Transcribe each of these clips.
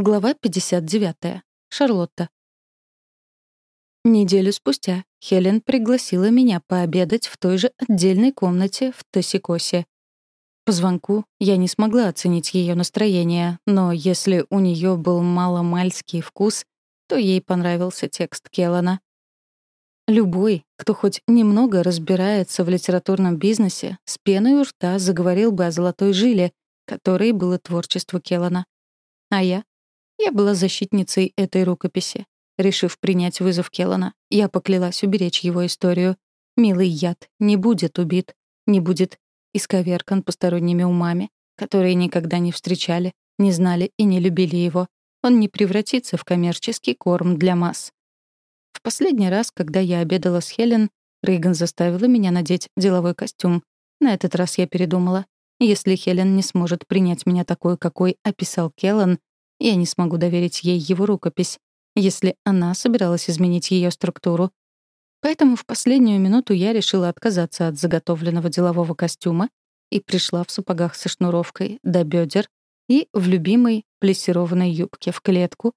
Глава 59. Шарлотта. Неделю спустя Хелен пригласила меня пообедать в той же отдельной комнате в Тосикосе. По звонку я не смогла оценить ее настроение, но если у нее был маломальский вкус, то ей понравился текст Келлана. Любой, кто хоть немного разбирается в литературном бизнесе, с пеной у рта заговорил бы о золотой жиле, которой было творчество Келлана. А я я была защитницей этой рукописи. Решив принять вызов Келлана, я поклялась уберечь его историю. Милый яд не будет убит, не будет исковеркан посторонними умами, которые никогда не встречали, не знали и не любили его. Он не превратится в коммерческий корм для масс. В последний раз, когда я обедала с Хелен, Рейган заставила меня надеть деловой костюм. На этот раз я передумала. Если Хелен не сможет принять меня такой, какой описал Келлан, я не смогу доверить ей его рукопись, если она собиралась изменить ее структуру. Поэтому в последнюю минуту я решила отказаться от заготовленного делового костюма и пришла в сапогах со шнуровкой до бедер и в любимой плессированной юбке в клетку,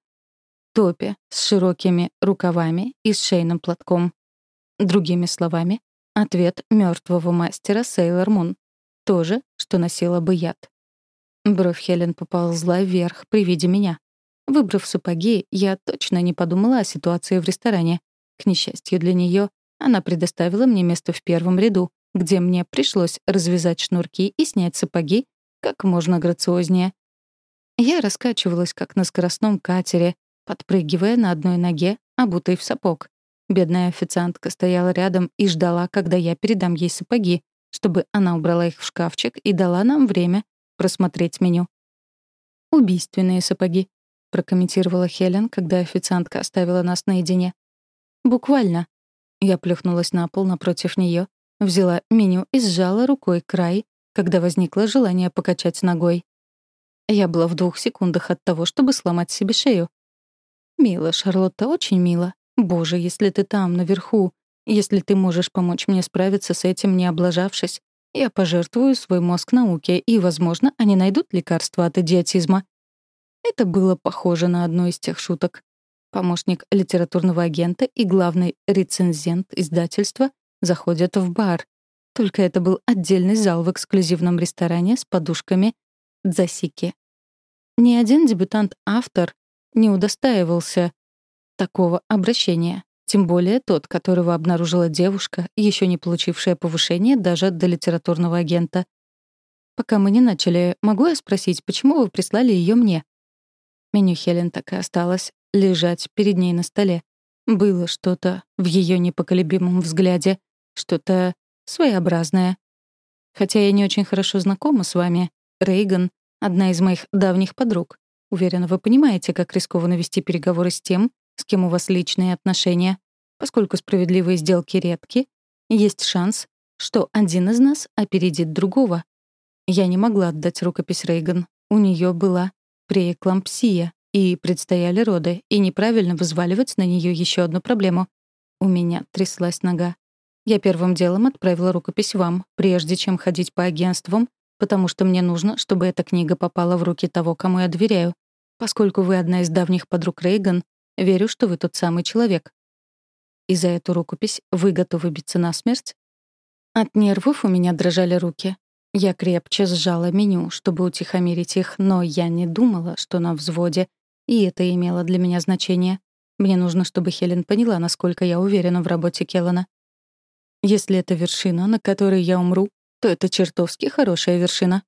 топе с широкими рукавами и с шейным платком. Другими словами, ответ мертвого мастера Сейлор Мун. То же, что носила бы яд. Бровь Хелен поползла вверх при виде меня. Выбрав сапоги, я точно не подумала о ситуации в ресторане. К несчастью для нее, она предоставила мне место в первом ряду, где мне пришлось развязать шнурки и снять сапоги как можно грациознее. Я раскачивалась, как на скоростном катере, подпрыгивая на одной ноге, обутой в сапог. Бедная официантка стояла рядом и ждала, когда я передам ей сапоги, чтобы она убрала их в шкафчик и дала нам время просмотреть меню. «Убийственные сапоги», — прокомментировала Хелен, когда официантка оставила нас наедине. «Буквально». Я плюхнулась на пол напротив нее, взяла меню и сжала рукой край, когда возникло желание покачать ногой. Я была в двух секундах от того, чтобы сломать себе шею. «Мило, Шарлотта, очень мило. Боже, если ты там, наверху, если ты можешь помочь мне справиться с этим, не облажавшись, я пожертвую свой мозг науке, и, возможно, они найдут лекарство от идиотизма. Это было похоже на одну из тех шуток. Помощник литературного агента и главный рецензент издательства заходят в бар. Только это был отдельный зал в эксклюзивном ресторане с подушками дзасики. Ни один дебютант-автор не удостаивался такого обращения. Тем более тот, которого обнаружила девушка, еще не получившая повышение даже до литературного агента. «Пока мы не начали, могу я спросить, почему вы прислали ее мне?» Меню Хелен так и осталось лежать перед ней на столе. Было что-то в ее непоколебимом взгляде, что-то своеобразное. Хотя я не очень хорошо знакома с вами, Рейган — одна из моих давних подруг. Уверена, вы понимаете, как рискованно вести переговоры с тем, с кем у вас личные отношения. Поскольку справедливые сделки редки, есть шанс, что один из нас опередит другого. Я не могла отдать рукопись Рейган. У нее была преэклампсия, и предстояли роды, и неправильно вызваливать на нее еще одну проблему. У меня тряслась нога. Я первым делом отправила рукопись вам, прежде чем ходить по агентствам, потому что мне нужно, чтобы эта книга попала в руки того, кому я доверяю. Поскольку вы одна из давних подруг Рейган, верю, что вы тот самый человек и за эту рукопись вы готовы биться насмерть? От нервов у меня дрожали руки. Я крепче сжала меню, чтобы утихомирить их, но я не думала, что на взводе, и это имело для меня значение. Мне нужно, чтобы Хелен поняла, насколько я уверена в работе Келлана. Если это вершина, на которой я умру, то это чертовски хорошая вершина.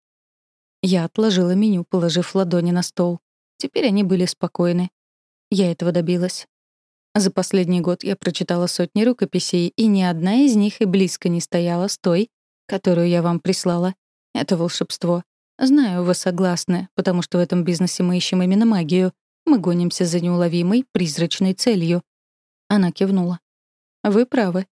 Я отложила меню, положив ладони на стол. Теперь они были спокойны. Я этого добилась. За последний год я прочитала сотни рукописей, и ни одна из них и близко не стояла с той, которую я вам прислала. Это волшебство. Знаю, вы согласны, потому что в этом бизнесе мы ищем именно магию. Мы гонимся за неуловимой, призрачной целью. Она кивнула. Вы правы.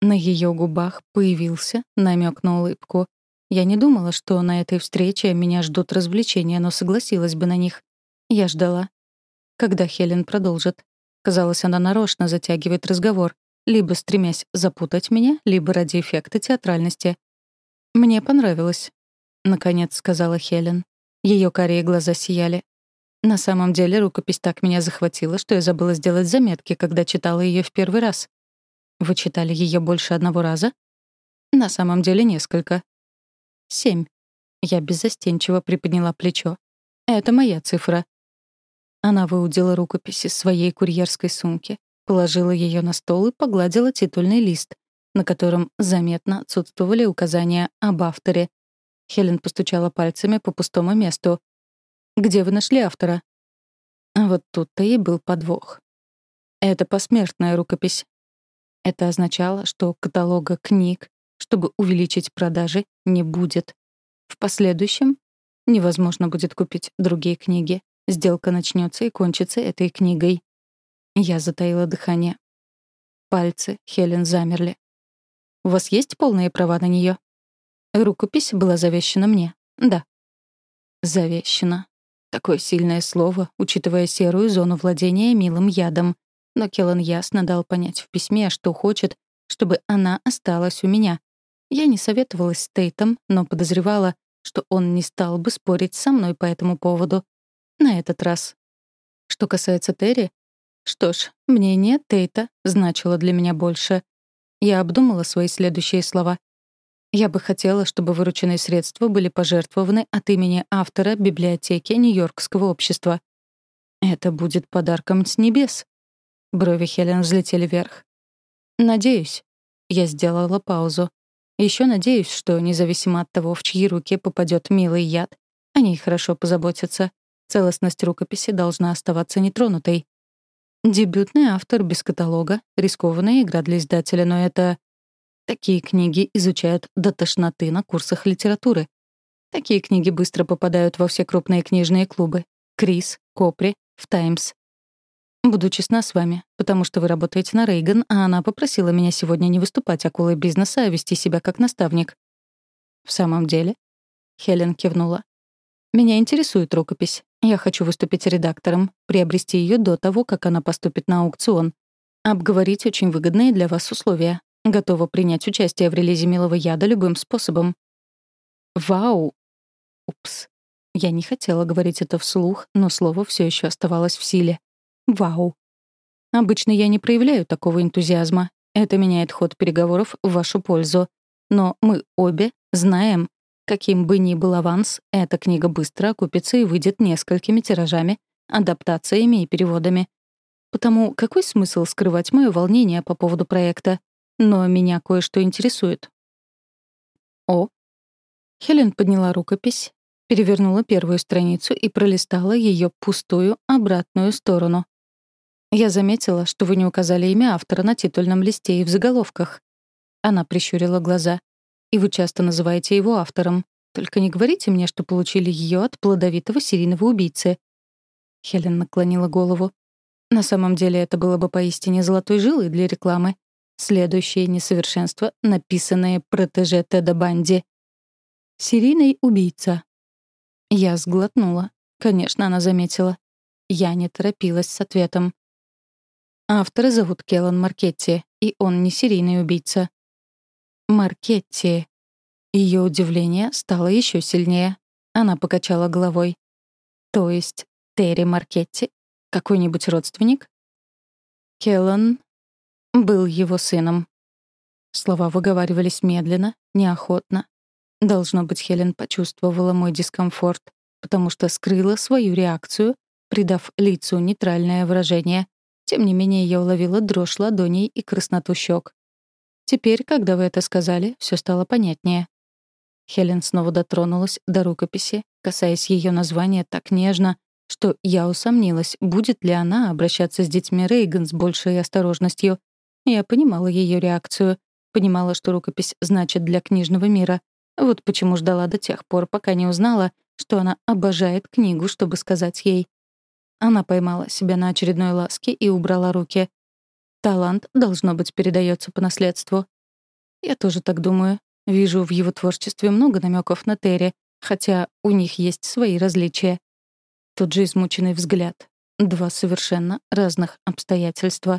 На ее губах появился намек на улыбку. Я не думала, что на этой встрече меня ждут развлечения, но согласилась бы на них. Я ждала. Когда Хелен продолжит. Казалось, она нарочно затягивает разговор, либо стремясь запутать меня, либо ради эффекта театральности. «Мне понравилось», — наконец сказала Хелен. Ее карие глаза сияли. На самом деле рукопись так меня захватила, что я забыла сделать заметки, когда читала ее в первый раз. Вы читали ее больше одного раза? На самом деле несколько. Семь. Я беззастенчиво приподняла плечо. Это моя цифра. Она выудила рукопись из своей курьерской сумки, положила ее на стол и погладила титульный лист, на котором заметно отсутствовали указания об авторе. Хелен постучала пальцами по пустому месту. «Где вы нашли автора?» А вот тут-то и был подвох. Это посмертная рукопись. Это означало, что каталога книг, чтобы увеличить продажи, не будет. В последующем невозможно будет купить другие книги. Сделка начнется и кончится этой книгой. Я затаила дыхание. Пальцы Хелен замерли. «У вас есть полные права на нее? Рукопись была завещена мне. Да. Завещена. Такое сильное слово, учитывая серую зону владения милым ядом. Но Келлан ясно дал понять в письме, что хочет, чтобы она осталась у меня. Я не советовалась с Тейтом, но подозревала, что он не стал бы спорить со мной по этому поводу. На этот раз. Что касается Терри, что ж, мнение Тейта значило для меня больше. Я обдумала свои следующие слова. Я бы хотела, чтобы вырученные средства были пожертвованы от имени автора библиотеки Нью-Йоркского общества. Это будет подарком с небес. Брови Хелен взлетели вверх. Надеюсь. Я сделала паузу. Еще надеюсь, что, независимо от того, в чьи руки попадет милый яд, о ней хорошо позаботятся. Целостность рукописи должна оставаться нетронутой. Дебютный автор без каталога — рискованная игра для издателя, но это... Такие книги изучают до тошноты на курсах литературы. Такие книги быстро попадают во все крупные книжные клубы. Крис, Копри, в Таймс. Буду честна с вами, потому что вы работаете на Рейган, а она попросила меня сегодня не выступать акулой бизнеса, а вести себя как наставник. В самом деле? Хелен кивнула. Меня интересует рукопись. Я хочу выступить редактором, приобрести ее до того, как она поступит на аукцион. Обговорить очень выгодные для вас условия. Готова принять участие в релизе «Милого яда» любым способом. Вау! Упс. Я не хотела говорить это вслух, но слово все еще оставалось в силе. Вау. Обычно я не проявляю такого энтузиазма. Это меняет ход переговоров в вашу пользу. Но мы обе знаем, каким бы ни был аванс, эта книга быстро окупится и выйдет несколькими тиражами, адаптациями и переводами. Потому какой смысл скрывать мое волнение по поводу проекта? Но меня кое-что интересует. О. Хелен подняла рукопись, перевернула первую страницу и пролистала ее пустую обратную сторону. Я заметила, что вы не указали имя автора на титульном листе и в заголовках. Она прищурила глаза. И вы часто называете его автором. Только не говорите мне, что получили ее от плодовитого серийного убийцы. Хелен наклонила голову. На самом деле это было бы поистине золотой жилой для рекламы. Следующее несовершенство, написанное протеже Теда Банди. Серийный убийца. Я сглотнула. Конечно, она заметила. Я не торопилась с ответом. Автора зовут Келлан Маркетти, и он не серийный убийца. Маркетти. Ее удивление стало еще сильнее. Она покачала головой. То есть Терри Маркетти? Какой-нибудь родственник? Келлан был его сыном. Слова выговаривались медленно, неохотно. Должно быть, Хелен почувствовала мой дискомфорт, потому что скрыла свою реакцию, придав лицу нейтральное выражение. Тем не менее, я уловила дрожь ладоней и красноту щек. Теперь, когда вы это сказали, все стало понятнее. Хелен снова дотронулась до рукописи, касаясь ее названия так нежно, что я усомнилась, будет ли она обращаться с детьми Рейган с большей осторожностью. Я понимала ее реакцию, понимала, что рукопись значит для книжного мира. Вот почему ждала до тех пор, пока не узнала, что она обожает книгу, чтобы сказать ей. Она поймала себя на очередной ласке и убрала руки. Талант, должно быть, передается по наследству. Я тоже так думаю. Вижу в его творчестве много намеков на Терри, хотя у них есть свои различия. Тот же измученный взгляд. Два совершенно разных обстоятельства.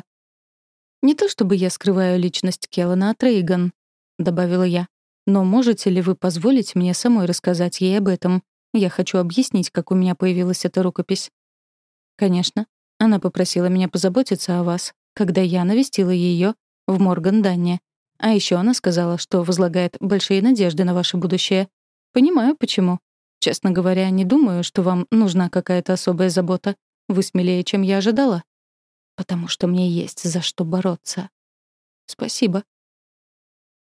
«Не то чтобы я скрываю личность Келлана от Рейган», — добавила я. «Но можете ли вы позволить мне самой рассказать ей об этом? Я хочу объяснить, как у меня появилась эта рукопись. Конечно. Она попросила меня позаботиться о вас, когда я навестила ее в Морган-Данне. А еще она сказала, что возлагает большие надежды на ваше будущее. Понимаю, почему. Честно говоря, не думаю, что вам нужна какая-то особая забота. Вы смелее, чем я ожидала. Потому что мне есть за что бороться. Спасибо.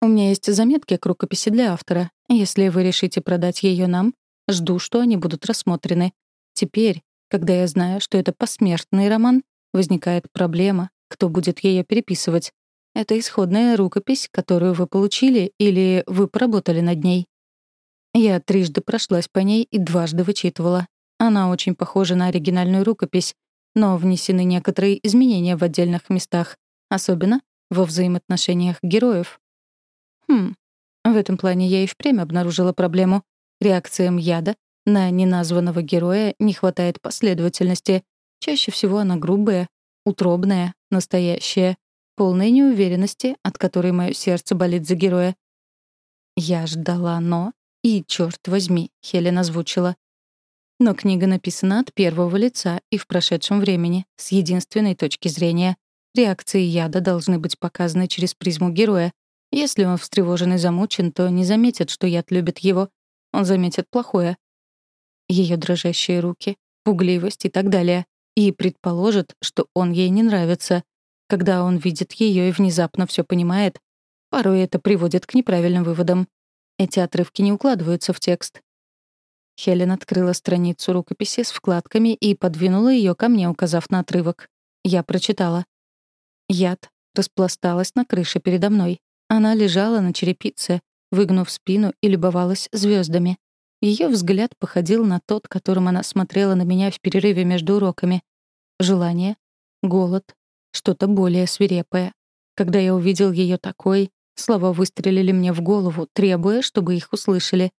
У меня есть заметки к рукописи для автора. Если вы решите продать ее нам, жду, что они будут рассмотрены. Теперь, когда я знаю, что это посмертный роман, возникает проблема, кто будет ее переписывать. Это исходная рукопись, которую вы получили, или вы поработали над ней. Я трижды прошлась по ней и дважды вычитывала. Она очень похожа на оригинальную рукопись, но внесены некоторые изменения в отдельных местах, особенно во взаимоотношениях героев. Хм, в этом плане я и впрямь обнаружила проблему. Реакциям яда на неназванного героя не хватает последовательности. Чаще всего она грубая, утробная, настоящая, полная неуверенности, от которой мое сердце болит за героя. Я ждала «но», и, черт возьми, Хелен озвучила. Но книга написана от первого лица и в прошедшем времени, с единственной точки зрения. Реакции яда должны быть показаны через призму героя. Если он встревожен и замучен, то не заметит, что яд любит его. Он заметит плохое. Ее дрожащие руки, пугливость и так далее. И предположит, что он ей не нравится. Когда он видит ее и внезапно все понимает, порой это приводит к неправильным выводам. Эти отрывки не укладываются в текст. Хелен открыла страницу рукописи с вкладками и подвинула ее ко мне, указав на отрывок. Я прочитала. Яд распласталась на крыше передо мной. Она лежала на черепице, выгнув спину и любовалась звездами. Ее взгляд походил на тот, которым она смотрела на меня в перерыве между уроками. Желание, голод, что-то более свирепое. Когда я увидел ее такой, слова выстрелили мне в голову, требуя, чтобы их услышали.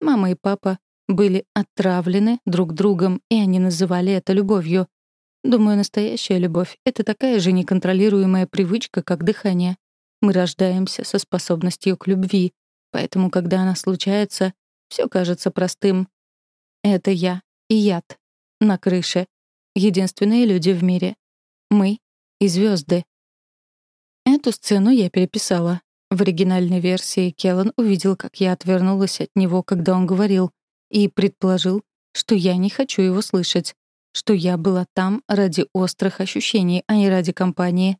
Мама и папа были отравлены друг другом, и они называли это любовью. Думаю, настоящая любовь — это такая же неконтролируемая привычка, как дыхание. Мы рождаемся со способностью к любви, поэтому, когда она случается, все кажется простым. Это я и яд. На крыше. Единственные люди в мире. Мы и звезды. Эту сцену я переписала. В оригинальной версии Келлан увидел, как я отвернулась от него, когда он говорил, и предположил, что я не хочу его слышать что я была там ради острых ощущений, а не ради компании.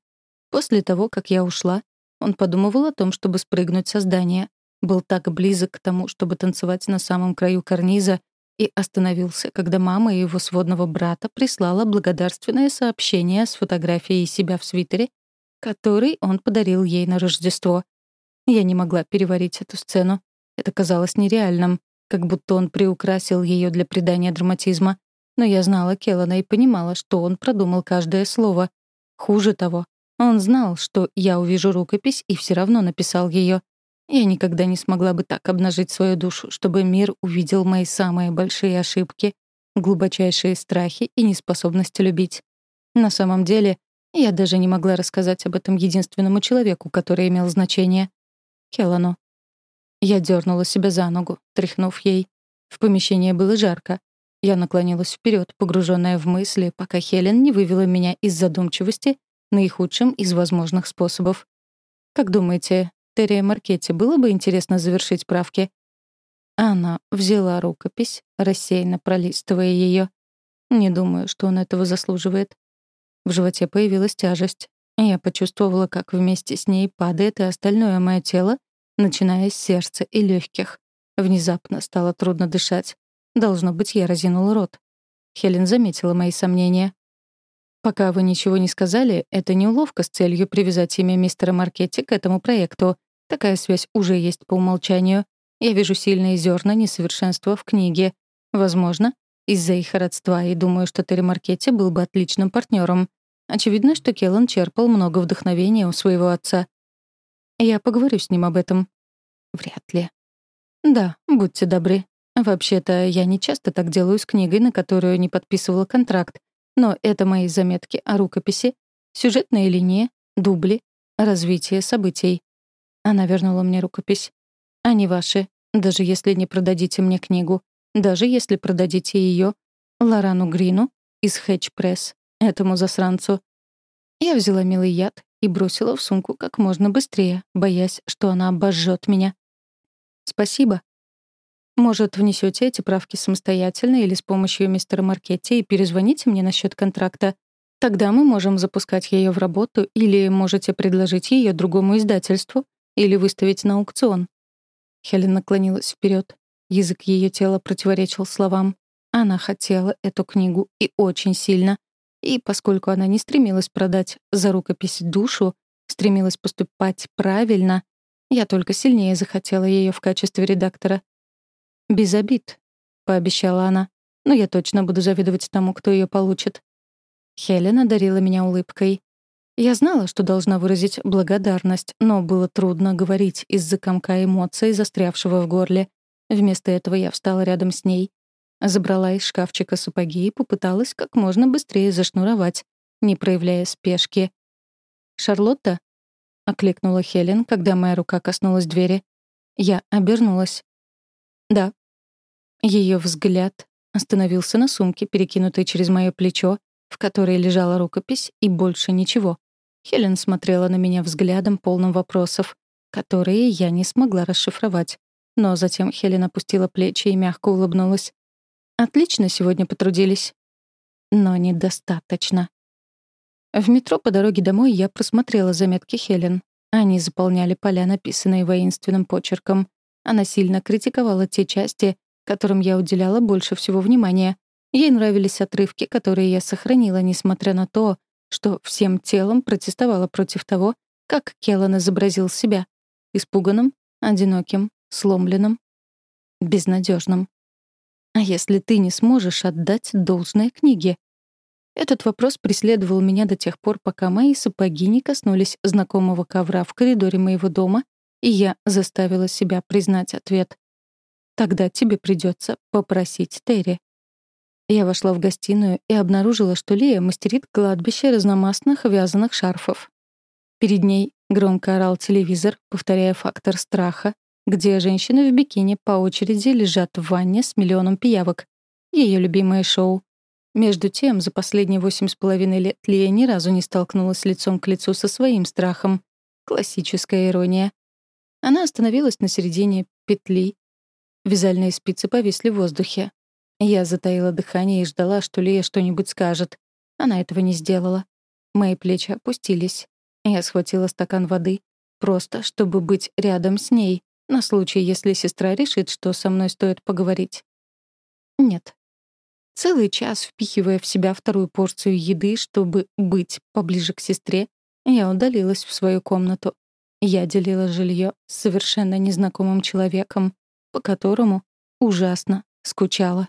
После того, как я ушла, он подумывал о том, чтобы спрыгнуть со здания. Был так близок к тому, чтобы танцевать на самом краю карниза, и остановился, когда мама его сводного брата прислала благодарственное сообщение с фотографией себя в свитере, который он подарил ей на Рождество. Я не могла переварить эту сцену. Это казалось нереальным, как будто он приукрасил ее для придания драматизма. Но я знала Келлана и понимала, что он продумал каждое слово. Хуже того, он знал, что я увижу рукопись и все равно написал ее. Я никогда не смогла бы так обнажить свою душу, чтобы мир увидел мои самые большие ошибки, глубочайшие страхи и неспособность любить. На самом деле, я даже не могла рассказать об этом единственному человеку, который имел значение — Келлану. Я дернула себя за ногу, тряхнув ей. В помещении было жарко. Я наклонилась вперед, погруженная в мысли, пока Хелен не вывела меня из задумчивости наихудшим из возможных способов. «Как думаете, Терри Маркетти было бы интересно завершить правки?» Она взяла рукопись, рассеянно пролистывая ее. Не думаю, что он этого заслуживает. В животе появилась тяжесть. Я почувствовала, как вместе с ней падает и остальное мое тело, начиная с сердца и легких. Внезапно стало трудно дышать. Должно быть, я разинула рот. Хелен заметила мои сомнения. «Пока вы ничего не сказали, это не уловка с целью привязать имя мистера Маркетти к этому проекту. Такая связь уже есть по умолчанию. Я вижу сильные зерна несовершенства в книге. Возможно, из-за их родства, и думаю, что Терри Маркетти был бы отличным партнером. Очевидно, что Келлан черпал много вдохновения у своего отца. Я поговорю с ним об этом. Вряд ли. Да, будьте добры, Вообще-то, я не часто так делаю с книгой, на которую не подписывала контракт. Но это мои заметки о рукописи, сюжетные линии, дубли, развитие событий. Она вернула мне рукопись. Они ваши, даже если не продадите мне книгу. Даже если продадите ее Лорану Грину, из хэтч-пресс этому засранцу. Я взяла милый яд и бросила в сумку как можно быстрее, боясь, что она обожжет меня. «Спасибо», может, внесете эти правки самостоятельно или с помощью мистера Маркетти и перезвоните мне насчет контракта. Тогда мы можем запускать ее в работу или можете предложить ее другому издательству или выставить на аукцион. Хелен наклонилась вперед. Язык ее тела противоречил словам. Она хотела эту книгу и очень сильно. И поскольку она не стремилась продать за рукопись душу, стремилась поступать правильно, я только сильнее захотела ее в качестве редактора. «Без обид», — пообещала она. «Но я точно буду завидовать тому, кто ее получит». Хелен одарила меня улыбкой. Я знала, что должна выразить благодарность, но было трудно говорить из-за комка эмоций, застрявшего в горле. Вместо этого я встала рядом с ней, забрала из шкафчика сапоги и попыталась как можно быстрее зашнуровать, не проявляя спешки. «Шарлотта?» — окликнула Хелен, когда моя рука коснулась двери. Я обернулась. «Да», ее взгляд остановился на сумке, перекинутой через мое плечо, в которой лежала рукопись, и больше ничего. Хелен смотрела на меня взглядом, полным вопросов, которые я не смогла расшифровать. Но затем Хелен опустила плечи и мягко улыбнулась. «Отлично сегодня потрудились». Но недостаточно. В метро по дороге домой я просмотрела заметки Хелен. Они заполняли поля, написанные воинственным почерком. Она сильно критиковала те части, которым я уделяла больше всего внимания. Ей нравились отрывки, которые я сохранила, несмотря на то, что всем телом протестовала против того, как Келлан изобразил себя. Испуганным, одиноким, сломленным, безнадежным. А если ты не сможешь отдать должное книге? Этот вопрос преследовал меня до тех пор, пока мои сапоги не коснулись знакомого ковра в коридоре моего дома, и я заставила себя признать ответ. Тогда тебе придется попросить Терри. Я вошла в гостиную и обнаружила, что Лия мастерит кладбище разномастных вязаных шарфов. Перед ней громко орал телевизор, повторяя фактор страха, где женщины в бикини по очереди лежат в ванне с миллионом пиявок. Ее любимое шоу. Между тем, за последние восемь с половиной лет Лия ни разу не столкнулась лицом к лицу со своим страхом. Классическая ирония. Она остановилась на середине петли, Вязальные спицы повисли в воздухе. Я затаила дыхание и ждала, что Лия что-нибудь скажет. Она этого не сделала. Мои плечи опустились. Я схватила стакан воды, просто чтобы быть рядом с ней, на случай, если сестра решит, что со мной стоит поговорить. Нет. Целый час, впихивая в себя вторую порцию еды, чтобы быть поближе к сестре, я удалилась в свою комнату. Я делила жилье с совершенно незнакомым человеком, по которому ужасно скучала.